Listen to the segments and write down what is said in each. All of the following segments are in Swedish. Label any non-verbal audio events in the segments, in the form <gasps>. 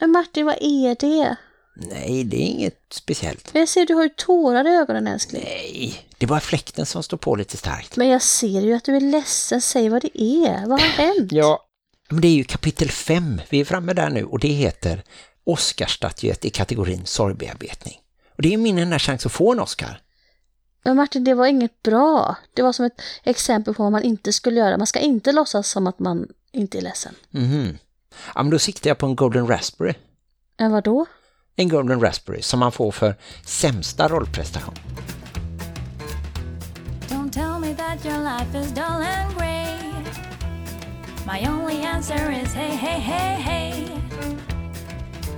Men Martin, vad är det? Nej, det är inget speciellt. Men jag ser du har ju tårar i ögonen älskling. Nej, det är bara fläkten som står på lite starkt. Men jag ser ju att du är ledsen. Säg vad det är. Vad har hänt? Ja, men det är ju kapitel 5. Vi är framme där nu och det heter Oscarsstatyett i kategorin sorgbearbetning. Och det är min enda chans att få en Oscar. Men Martin, det var inget bra. Det var som ett exempel på vad man inte skulle göra. Man ska inte låtsas som att man inte är ledsen. Mhm. Ja, men då siktar jag på en Golden Raspberry. Men vad då? En Golden Raspberry som man får för sämsta rollprestation. Don't tell me that your life is dull and grey. My only answer is hey, hey, hey, hey.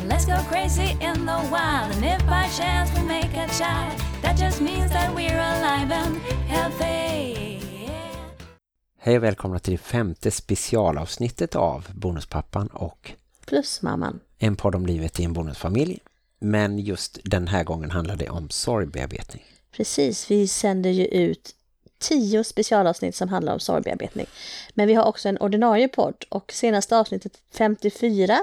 Let's go crazy in the wild, and if by chance we make a child, that just means that we're alive and healthy. Hej och välkomna till det femte specialavsnittet av Bonuspappan och Plus mamman. en podd om livet i en bonusfamilj. Men just den här gången handlar det om sorgbearbetning. Precis, vi sänder ju ut tio specialavsnitt som handlar om sorgbearbetning. Men vi har också en ordinarie podd och senaste avsnittet 54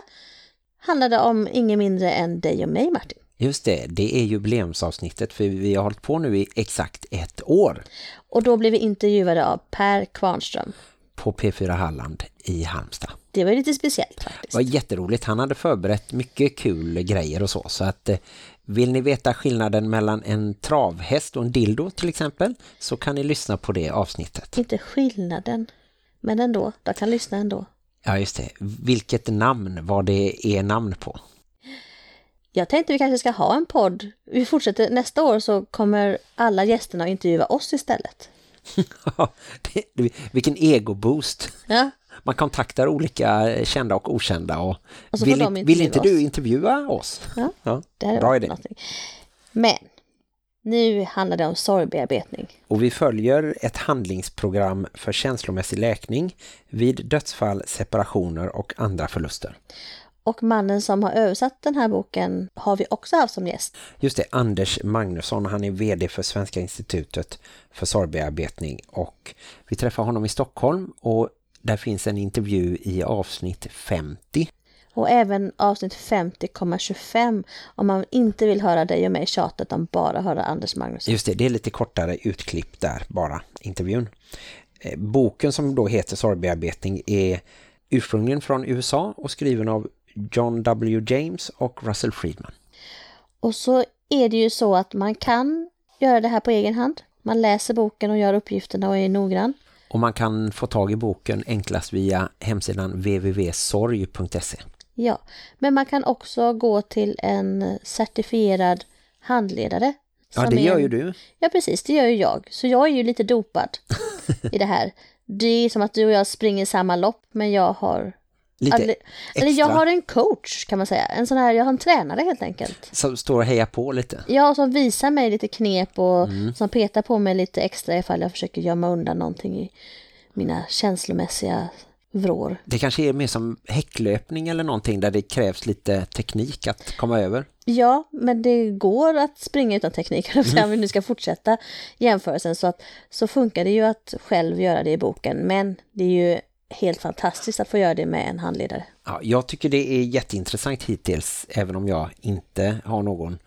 handlade om ingen mindre än dig och mig Martin. Just det, det är jubileumsavsnittet för vi har hållit på nu i exakt ett år Och då blev vi intervjuade av Per Kvarnström. på P4 Halland i Halmstad. Det var lite speciellt Det faktiskt. var jätteroligt. Han hade förberett mycket kul grejer och så. Så att eh, vill ni veta skillnaden mellan en travhäst och en dildo till exempel så kan ni lyssna på det avsnittet. Inte skillnaden, men ändå, jag kan lyssna ändå. Ja just det. Vilket namn var det är namn på? Jag tänkte vi kanske ska ha en podd. Vi fortsätter nästa år så kommer alla gästerna att intervjua oss istället. <laughs> Vilken egoboost. Ja, Man kontaktar olika kända och okända och, Och vill, vill inte du intervjua oss? Ja. Ja, det här är bra idé. någonting. Men nu handlar det om sorgbearbetning. Och vi följer ett handlingsprogram för känslomässig läkning vid dödsfall, separationer och andra förluster. Och mannen som har översatt den här boken har vi också haft som gäst. Just det, Anders Magnusson, han är vd för Svenska institutet för sorgbearbetning och vi träffar honom i Stockholm och där finns en intervju i avsnitt 50. Och även avsnitt 50,25 om man inte vill höra dig och mig tjata utan bara höra Anders Magnusson. Just det, det är lite kortare utklipp där, bara intervjun. Eh, Boken som då heter Sorgbearbetning är ursprungligen från USA och skriven av John W. James och Russell Friedman. Och så är det ju så att man kan göra det här på egen hand. Man läser boken och gör uppgifterna och är noggrann. Och man kan få tag i boken enklast via hemsidan www.sorg.se. Ja, men man kan också gå till en certifierad handledare. Ja, det gör en- ju du. Ja, precis. Det gör ju jag. Så jag är ju lite dopad <laughs> i det här. Det är som att du och jag springer samma lopp, men jag har... Lite Eller, eller jag extra. har en coach kan man säga. En sån här, jag har en tränare helt enkelt. Som står och hejar på lite. Ja, som visar mig lite knep och Mm. som petar på mig lite extra ifall jag försöker gömma undan någonting i mina känslomässiga vrår. Det kanske är mer som häcklöpning eller någonting där det krävs lite teknik att komma över. Ja, men det går att springa utan teknik <laughs> om vi nu ska fortsätta jämförelsen. Så, att, så funkar det ju att själv göra det i boken. Men det är ju helt fantastiskt att få göra det med en handledare. Ja, jag tycker det är jätteintressant hittills även om jag inte har någon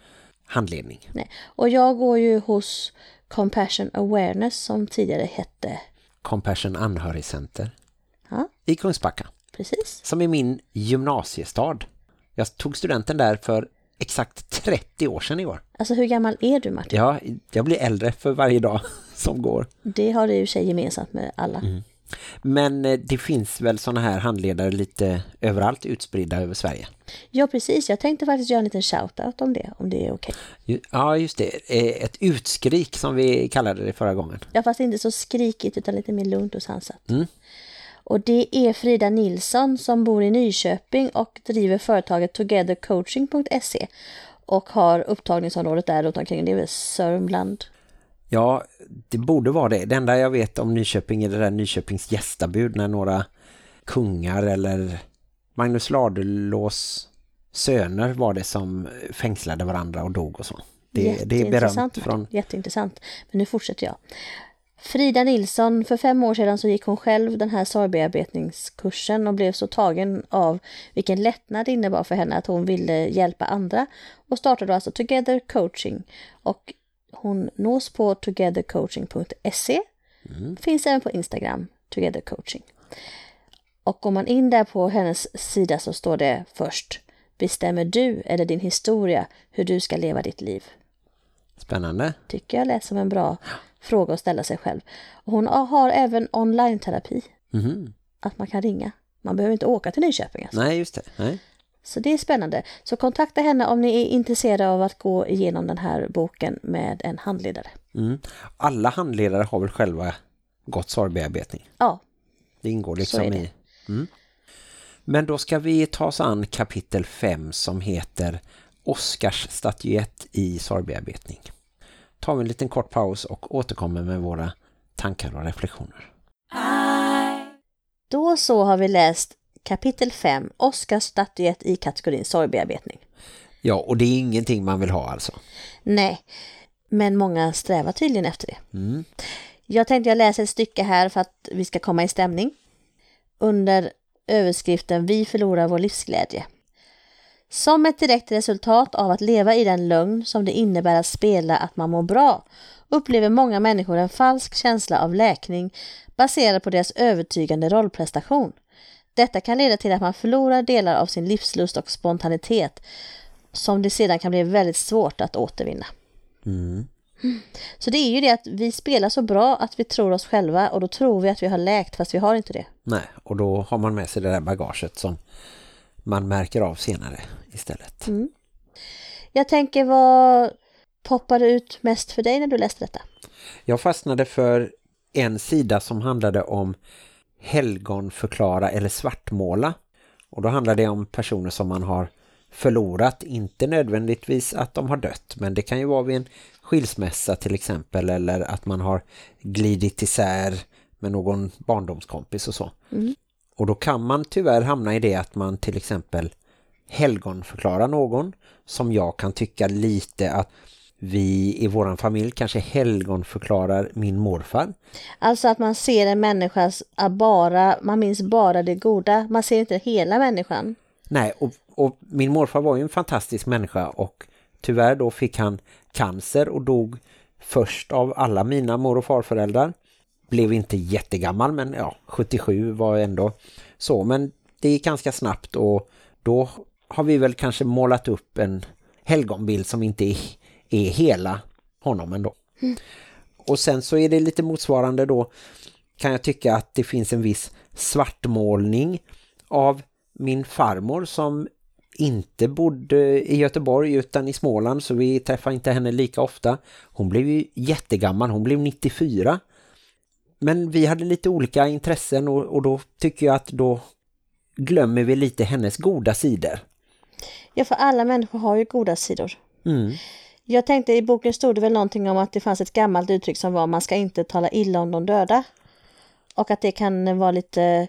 handledning. Nej. Och jag går ju hos Compassion Awareness som tidigare hette. Compassion Anhörigcenter Ja, i Kungsbacka precis. som är min gymnasiestad. Jag tog studenten där för exakt 30 år sedan i år. Alltså hur gammal är du Martin? Ja, jag blir äldre för varje dag <laughs> som går. Det har du för sig gemensamt med alla. Men eh, det finns väl såna här handledare lite överallt utspridda över Sverige. Ja, precis. Jag tänkte faktiskt göra en liten shoutout om det, om det är okej. Ju- Ja, just det. Eh, Ett utskrik som vi kallade det förra gången. Ja, fast inte så skrikigt utan lite mer lugnt och sansat. Mm. Och det är Frida Nilsson som bor i Nyköping och driver företaget togethercoaching.se och har upptagningsområdet där runt omkring. Det är väl Sörmland. Ja, det borde vara det. Det enda jag vet om Nyköping är det där Nyköpings gästabud när några kungar eller Magnus Ladulås söner var det som fängslade varandra och dog och så. Det, det är berömt från... Jätteintressant. Men nu fortsätter jag. Frida Nilsson, för fem år sedan så gick hon själv den här sorgbearbetningskursen och blev så tagen av vilken lättnad det innebar för henne att hon ville hjälpa andra och startade alltså Together Coaching och hon nås på togethercoaching.se finns även på Instagram, Together Coaching. Och går man in där på hennes sida så står det först Bestämmer du eller din historia hur du ska leva ditt liv? Spännande. Tycker jag lät som en bra fråga att ställa sig själv. Och hon har även online-terapi. Mhm. Att man kan ringa. Man behöver inte åka till Nyköping. Alltså. Nej, just det. Nej. Så det är spännande. Så kontakta henne om ni är intresserade av att gå igenom den här boken med en handledare. Mm. Alla handledare har väl själva gått sorgbearbetning. Ja, Det ingår liksom det. i. Mm. Men då ska vi ta oss an kapitel 5 som heter Oscars statyett i sorgbearbetning. Tar vi en liten kort paus och återkommer med våra tankar och reflektioner. då så har vi läst kapitel 5, Oscars statyett i kategorin sorgbearbetning. Ja, och det är ingenting man vill ha alltså. Nej, men många strävar tydligen efter det. Mm. Jag tänkte jag läser ett stycke här för att vi ska komma i stämning. Under överskriften Vi förlorar vår livsglädje. Som ett direkt resultat av att leva i den lögn som det innebär att spela att man mår bra upplever många människor en falsk känsla av läkning baserad på deras övertygande rollprestation. Detta kan leda till att man förlorar delar av sin livslust och spontanitet som det sedan kan bli väldigt svårt att återvinna. Mm. Så det är ju det att vi spelar så bra att vi tror oss själva och då tror vi att vi har läkt fast vi har inte det. Nej, och då har man med sig det där bagaget som man märker av senare istället. Mm. Jag tänker vad poppade ut mest för dig när du läste detta? Jag fastnade för en sida som handlade om helgonförklara eller svartmåla. Och då handlar det om personer som man har förlorat, inte nödvändigtvis att de har dött, men det kan ju vara vid en skilsmässa till exempel eller att man har glidit isär med någon barndomskompis och så. Mm. Och då kan man tyvärr hamna i det att man till exempel helgonförklarar någon som jag kan tycka lite att vi i våran familj kanske helgonförklarar min morfar. Alltså att man ser en människas ah, bara, man minns bara det goda, man ser inte hela människan. Nej, och, och min morfar var ju en fantastisk människa och tyvärr då fick han cancer och dog först av alla mina mor- och farföräldrar. Blev inte jättegammal men ja, 77 var ändå så. Men det gick ganska snabbt och då har vi väl kanske målat upp en helgonbild som inte är, är hela honom ändå. Och sen så är det lite motsvarande då kan jag tycka att det finns en viss svartmålning av min farmor som inte bodde i Göteborg utan i Småland så vi träffar inte henne lika ofta. Hon blev ju jättegammal, hon blev 94. Men vi hade lite olika intressen och, och då tycker jag att då glömmer vi lite hennes goda sidor. Ja, för alla människor har ju goda sidor. Mm. Jag tänkte i boken stod det väl någonting om att det fanns ett gammalt uttryck som var man ska inte tala illa om de döda. Och att det kan vara lite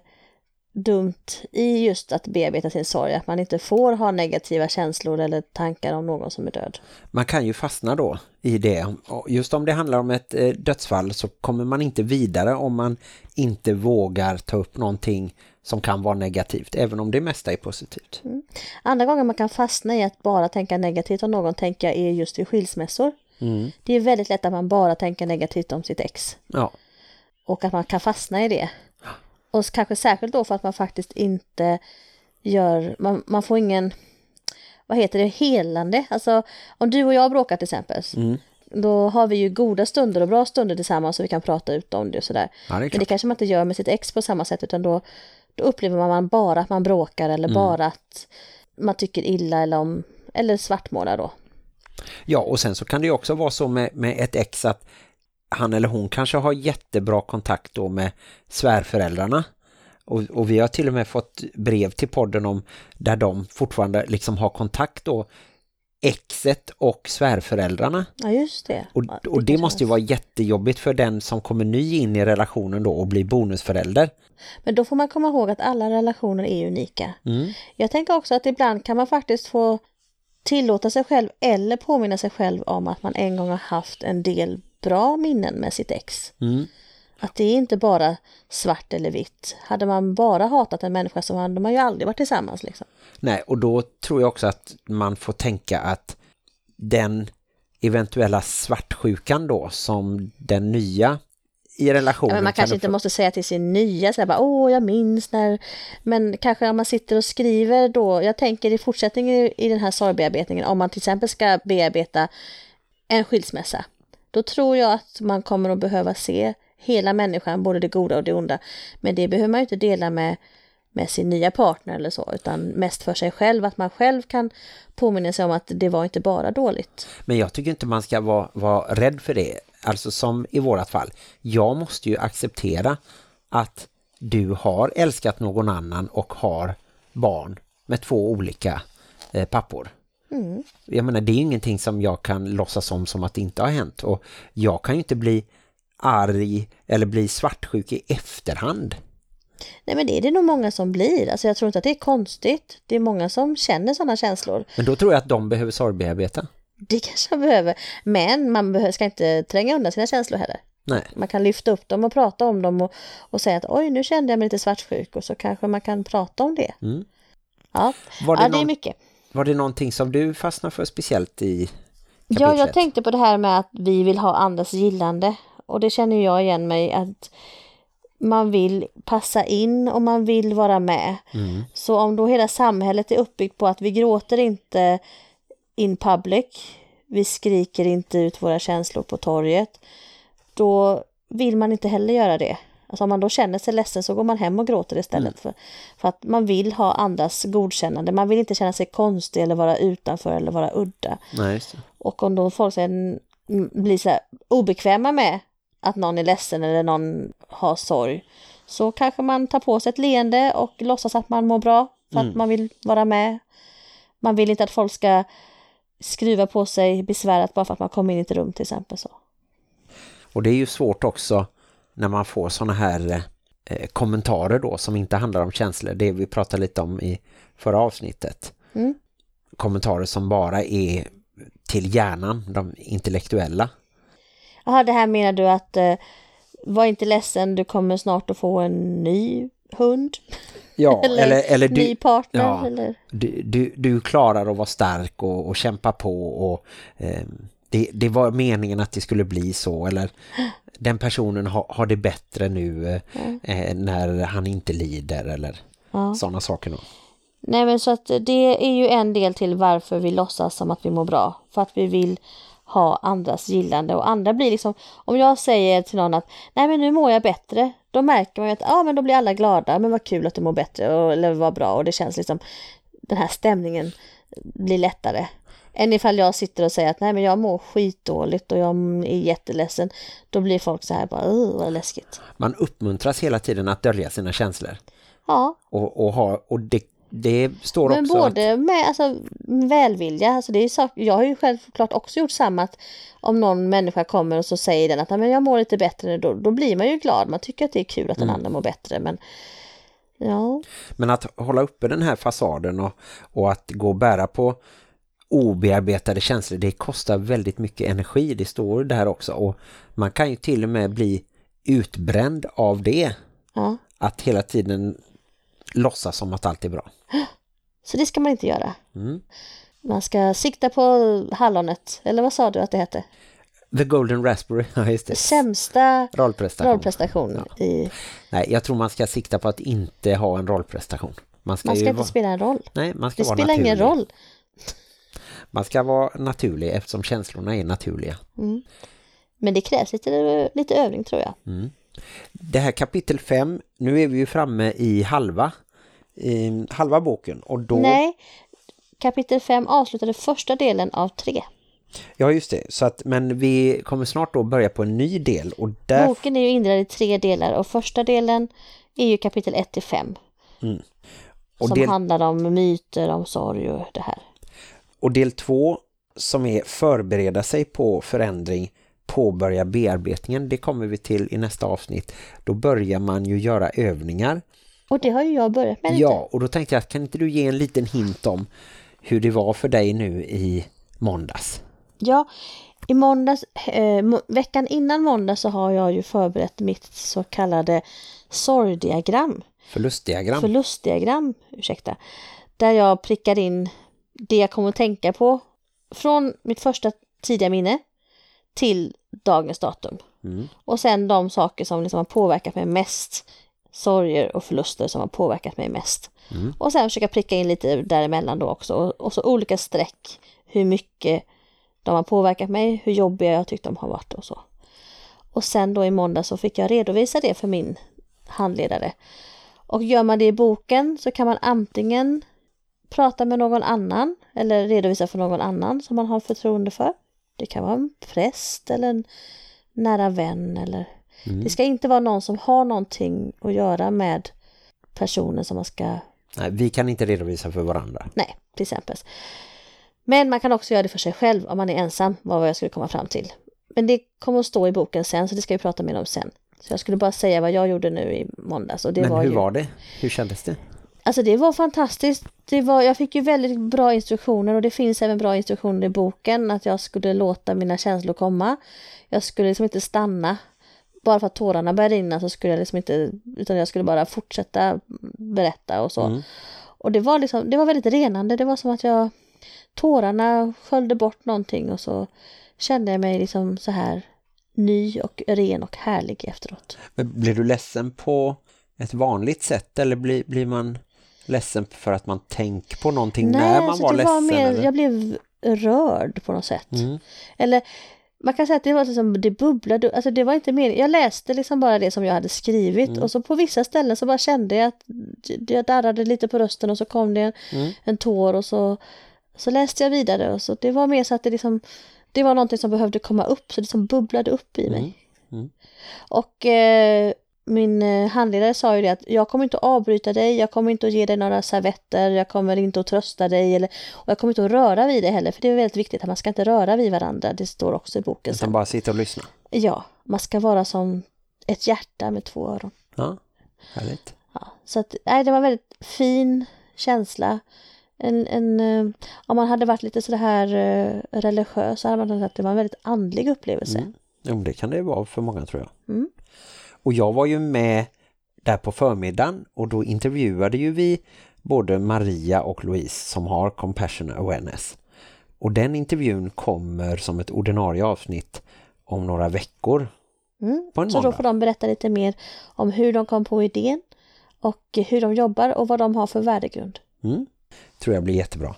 dumt i just att bearbeta sin sorg, att man inte får ha negativa känslor eller tankar om någon som är död. Man kan ju fastna då i det. Och Just om det handlar om ett eh, dödsfall så kommer man inte vidare om man inte vågar ta upp någonting som kan vara negativt, även om det mesta är positivt. Andra gånger man kan fastna i att bara tänka negativt om någon tänker är just vid skilsmässor. Mm. Det är väldigt lätt att man bara tänker negativt om sitt ex. Ja, Och att man kan fastna i det. Och kanske särskilt då för att man faktiskt inte gör, man, man får ingen, vad heter det, helande. Alltså om du och jag bråkar till exempel, Mm. då har vi ju goda stunder och bra stunder tillsammans så vi kan prata ut om det och sådär. ja det Men det kanske man inte gör med sitt ex på samma sätt utan då, då upplever man bara att man bråkar eller Mm. bara att man tycker illa eller om, eller svartmålar då. Ja, och sen så kan det ju också vara så med, med ett ex att han eller hon kanske har jättebra kontakt då med svärföräldrarna. Och, och vi har till och med fått brev till podden om där de fortfarande liksom har kontakt då exet och svärföräldrarna. Ja just det. Och, Ja, och det måste ju vara jättejobbigt för den som kommer ny in i relationen då och blir bonusförälder. Men då får man komma ihåg att alla relationer är unika. Mm. Jag tänker också att ibland kan man faktiskt få tillåta sig själv eller påminna sig själv om att man en gång har haft en del bra minnen med sitt ex. Mm. Att det är inte bara svart eller vitt. Hade man bara hatat en människa så hade man ju aldrig varit tillsammans liksom. Nej, och då tror jag också att man får tänka att den eventuella svartsjukan då som den nya i relationen... Ja, man kan kanske inte måste säga till sin nya så här bara, åh jag minns när... Men kanske om man sitter och skriver då, jag tänker i fortsättningen i, i den här sorgbearbetningen, om man till exempel ska bearbeta en skilsmässa, då tror jag att man kommer att behöva se hela människan, både det goda och det onda. Men det behöver man ju inte dela med, med sin nya partner eller så, utan mest för sig själv, att man själv kan påminna sig om att det var inte bara dåligt. Men jag tycker inte man ska vara, vara rädd för det. Alltså som i vårat fall. Jag måste ju acceptera att du har älskat någon annan och har barn med två olika eh, pappor. Mm. Jag menar, det är ingenting som jag kan låtsas om som att det inte har hänt. Och jag kan ju inte bli arg eller bli svartsjuk i efterhand. Nej men det är det nog många som blir. Alltså jag tror inte att det är konstigt. Det är många som känner sådana känslor. Men då tror jag att de behöver sorgbearbeta. Det <laughs> kanske man behöver. Men man ska inte tränga undan sina känslor heller. Nej. Man kan lyfta upp dem och prata om dem och, och säga att oj nu kände jag mig lite svartsjuk och så kanske man kan prata om det. Mm. Ja, Var, det ja det är mycket. var det någonting som du fastnar för speciellt i Ja, kapitlet? jag tänkte på det här med att vi vill ha andras gillande. Och det känner jag igen mig att man vill passa in och man vill vara med. Mm. Så om då hela samhället är uppbyggt på att vi gråter inte in public, vi skriker inte ut våra känslor på torget, då vill man inte heller göra det. Alltså om man då känner sig ledsen så går man hem och gråter istället. För, för att man vill ha andras godkännande. Man vill inte känna sig konstig eller vara utanför eller vara udda. Nej. Och om då folk sen mm, blir så här obekväma med att någon är ledsen eller någon har sorg så kanske man tar på sig ett leende och låtsas att man mår bra för att man vill vara med. Man vill inte att folk ska skruva på sig besvärat bara för att man kommer in i ett rum till exempel. Så. Och det är ju svårt också när man får såna här eh, kommentarer då som inte handlar om känslor. Det vi pratade lite om i förra avsnittet. Mm. Kommentarer som bara är till hjärnan, de intellektuella. Jaha, det här menar du att eh, var inte ledsen, du kommer snart att få en ny hund Ja, <laughs> eller, eller, eller ny du, partner. ja. Eller? du, du, du klarar att vara stark och, och kämpa på och eh, det, det var meningen att det skulle bli så eller <gasps> den personen har, har det bättre nu eh, när han inte lider eller Ja. sådana saker då. Nej men så att det är ju en del till varför vi låtsas som att vi mår bra. För att vi vill ha andras gillande och andra blir liksom, om jag säger till någon att nej men nu mår jag bättre, då märker man ju att ja men då blir alla glada, men vad kul att du mår bättre och, eller vad bra och det känns liksom, den här stämningen blir lättare. Än ifall jag sitter och säger att nej men jag mår skitdåligt och jag är jätteledsen, då blir folk så här bara, "Ugh, vad läskigt. Man uppmuntras hela tiden att dölja sina känslor. Ja, Och, och, ha, och det, det står Men också att, både med alltså, välvilja, alltså det är sak, jag har ju självklart också gjort samma att om någon människa kommer och så säger den att "Ja, men jag mår lite bättre nu, då, då blir man ju glad, man tycker att det är kul att den Mm. andra mår bättre men ja, Men att hålla uppe den här fasaden och, och att gå och bära på obearbetade känslor, det kostar väldigt mycket energi, det står där också. Och man kan ju till och med bli utbränd av det. ja. Att hela tiden låtsas som att allt är bra. <gasps> Så det ska man inte göra. Mm. Man ska sikta på hallonet, eller vad sa du att det hette? The Golden Raspberry, <laughs> ja just det. Sämsta Rollprestation. rollprestation i... Nej, jag tror man ska sikta på att inte ha en rollprestation. Man ska, Man ska inte vara, spela en roll. nej, man ska Det vara spelar ingen roll. <laughs> Man ska vara naturlig eftersom känslorna är naturliga. Men det krävs lite, lite övning tror jag. Det här kapitel 5, nu är vi ju framme i halva i halva boken och då, Nej, kapitel 5 avslutade första delen av tre. ja just det, så att, men vi kommer snart då börja på en ny del och där, Boken är ju indelad i tre delar och första delen är ju kapitel 1 till 5. och som del, handlar om myter, om sorg och det här. och del 2 som är förbereda sig på förändring påbörja bearbetningen, det kommer vi till i nästa avsnitt. Då börjar man ju göra övningar. Och det har ju jag börjat med lite. Ja, och då tänkte jag att kan inte du ge en liten hint om hur det var för dig nu i måndags? Ja, I måndags, eh, veckan innan måndag så har jag ju förberett mitt så kallade sorgdiagram. Förlustdiagram. förlustdiagram, ursäkta, där jag prickar in det jag kommer att tänka på från mitt första tidiga minne till dagens datum. Mm. Och sen de saker som liksom har påverkat mig mest, sorger och förluster som har påverkat mig mest. Mm. Och sen försöka pricka in lite däremellan då också. Och, och så olika streck, hur mycket de har påverkat mig, hur jobbiga jag tyckte de har varit och så. Och sen då i måndag så fick jag redovisa det för min handledare. Och gör man det i boken så kan man antingen prata med någon annan eller redovisa för någon annan som man har förtroende för. Det kan vara en präst eller en nära vän eller Mm. det ska inte vara någon som har någonting att göra med personen som man ska, Nej, vi kan inte redovisa för varandra. nej, till exempel. Men man kan också göra det för sig själv om man är ensam, vad jag skulle komma fram till. Men det kommer att stå i boken sen, så det ska vi prata mer om sen. Så jag skulle bara säga vad jag gjorde nu i måndags. Och det Men var hur ju... var det? Hur kändes det? Alltså det var fantastiskt. Det var, jag fick ju väldigt bra instruktioner och det finns även bra instruktioner i boken att jag skulle låta mina känslor komma. Jag skulle liksom inte stanna. Bara för att tårarna började rinna så skulle jag liksom inte, utan jag skulle bara fortsätta berätta och så. Mm. Och det var liksom, det var väldigt renande. Det var som att jag, tårarna sköljde bort någonting och så kände jag mig liksom så här ny och ren och härlig efteråt. Men blir du ledsen på ett vanligt sätt eller blir, blir man ledsen för att man tänker på någonting när man alltså var det ledsen? mer, eller? jag blev rörd på något sätt. Mm. Eller man kan säga att det var liksom, det bubblade, alltså det var inte mer. Jag läste liksom bara det som jag hade skrivit Mm. och så på vissa ställen så bara kände jag att jag darrade lite på rösten och så kom det en, Mm. en tår och så, så läste jag vidare och så det var mer så att det liksom, det var någonting som behövde komma upp så det som bubblade upp i mig. Mm. Mm. Och eh, min eh, handledare sa ju det att jag kommer inte att avbryta dig, jag kommer inte att ge dig några servetter, jag kommer inte att trösta dig eller, och jag kommer inte att röra vid dig heller för det är väldigt viktigt att man ska inte röra vid varandra, det står också i boken Utan bara sitta och lyssna. Ja, man ska vara som ett hjärta med två öron. Ja, härligt. Ja, så att, nej, det var en väldigt fin känsla. En, en, eh, om man hade varit lite så här eh, religiös så hade man sagt att det var en väldigt andlig upplevelse. Mm. Jo, det kan det vara för många tror jag. Mm. Och jag var ju med där på förmiddagen och då intervjuade ju vi både Maria och Louise som har Compassion Awareness. Och den intervjun kommer som ett ordinarie avsnitt om några veckor. Mm. På en Så då måndag. får de berätta lite mer om hur de kom på idén och hur de jobbar och vad de har för värdegrund. Mm. Tror jag blir jättebra.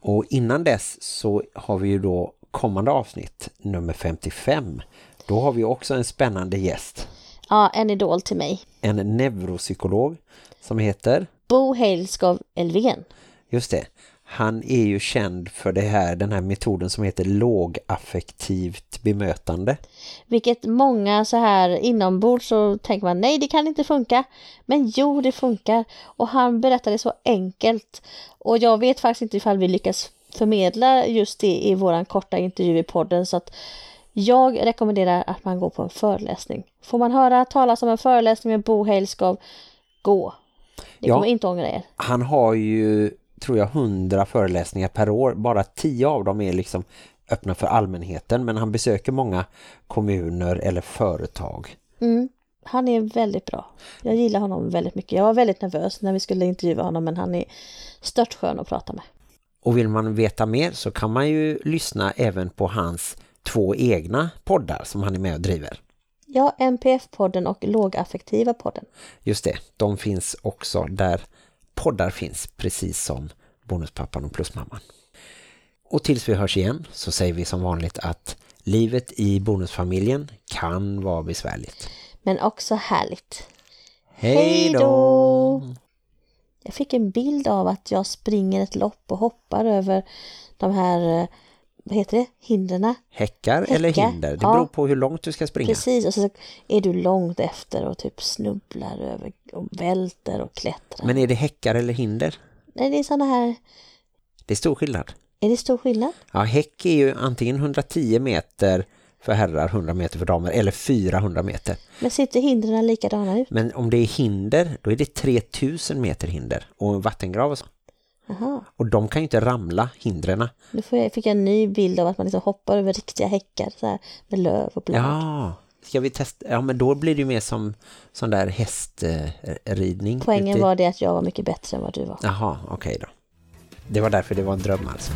Och innan dess så har vi ju då kommande avsnitt nummer 55. Då har vi också en spännande gäst. Ja, en idol till mig. En neuropsykolog som heter, Bo Heilskov Elfven. just det, han är ju känd för det här, den här metoden som heter lågaffektivt bemötande. Vilket många så här inombords så tänker man nej det kan inte funka. Men jo det funkar. Och han berättar det så enkelt. Och jag vet faktiskt inte ifall vi lyckas förmedla just det i våran korta intervju i podden. Så att jag rekommenderar att man går på en föreläsning. Får man höra talas om en föreläsning med Bo Heilskov, gå. Ni Ja. kommer inte ångra er. Han har ju, tror jag, hundra föreläsningar per år. Bara tio av dem är liksom öppna för allmänheten. Men han besöker många kommuner eller företag. Mm. Han är väldigt bra. Jag gillar honom väldigt mycket. Jag var väldigt nervös när vi skulle intervjua honom men han är störtskön att prata med. Och vill man veta mer så kan man ju lyssna även på hans två egna poddar som han är med och driver. Ja, NPF-podden och Lågaffektiva podden. Just det, de finns också där poddar finns, precis som Bonuspappan och Plusmamman. Och tills vi hörs igen så säger vi som vanligt att livet i bonusfamiljen kan vara besvärligt. Men också härligt. Hej då! Jag fick en bild av att jag springer ett lopp och hoppar över de här, eh, vad heter det, hindren. Häckar eller Häckar, hinder, det ja. beror på hur långt du ska springa. Precis, och så är du långt efter och typ snubblar över och välter och klättrar. Men är det häckar eller hinder? Nej, det är såna här, Det är stor skillnad. är det stor skillnad? Ja, häck är ju antingen 110 meter för herrar, 100 meter för damer eller 400 meter. Men sitter hindren likadana ut? Men om det är hinder, då är det 3000 meter hinder och en vattengrav och så. Jaha. Och de kan ju inte ramla, hindrena. Nu fick jag en ny bild av att man liksom hoppar över riktiga häckar så här, med löv och blad. Ja, ska vi testa? Ja, men då blir det ju mer som sån där hästridning. Poängen ute var det att jag var mycket bättre än vad du var. Jaha, okej då. Det var därför det var en dröm alltså.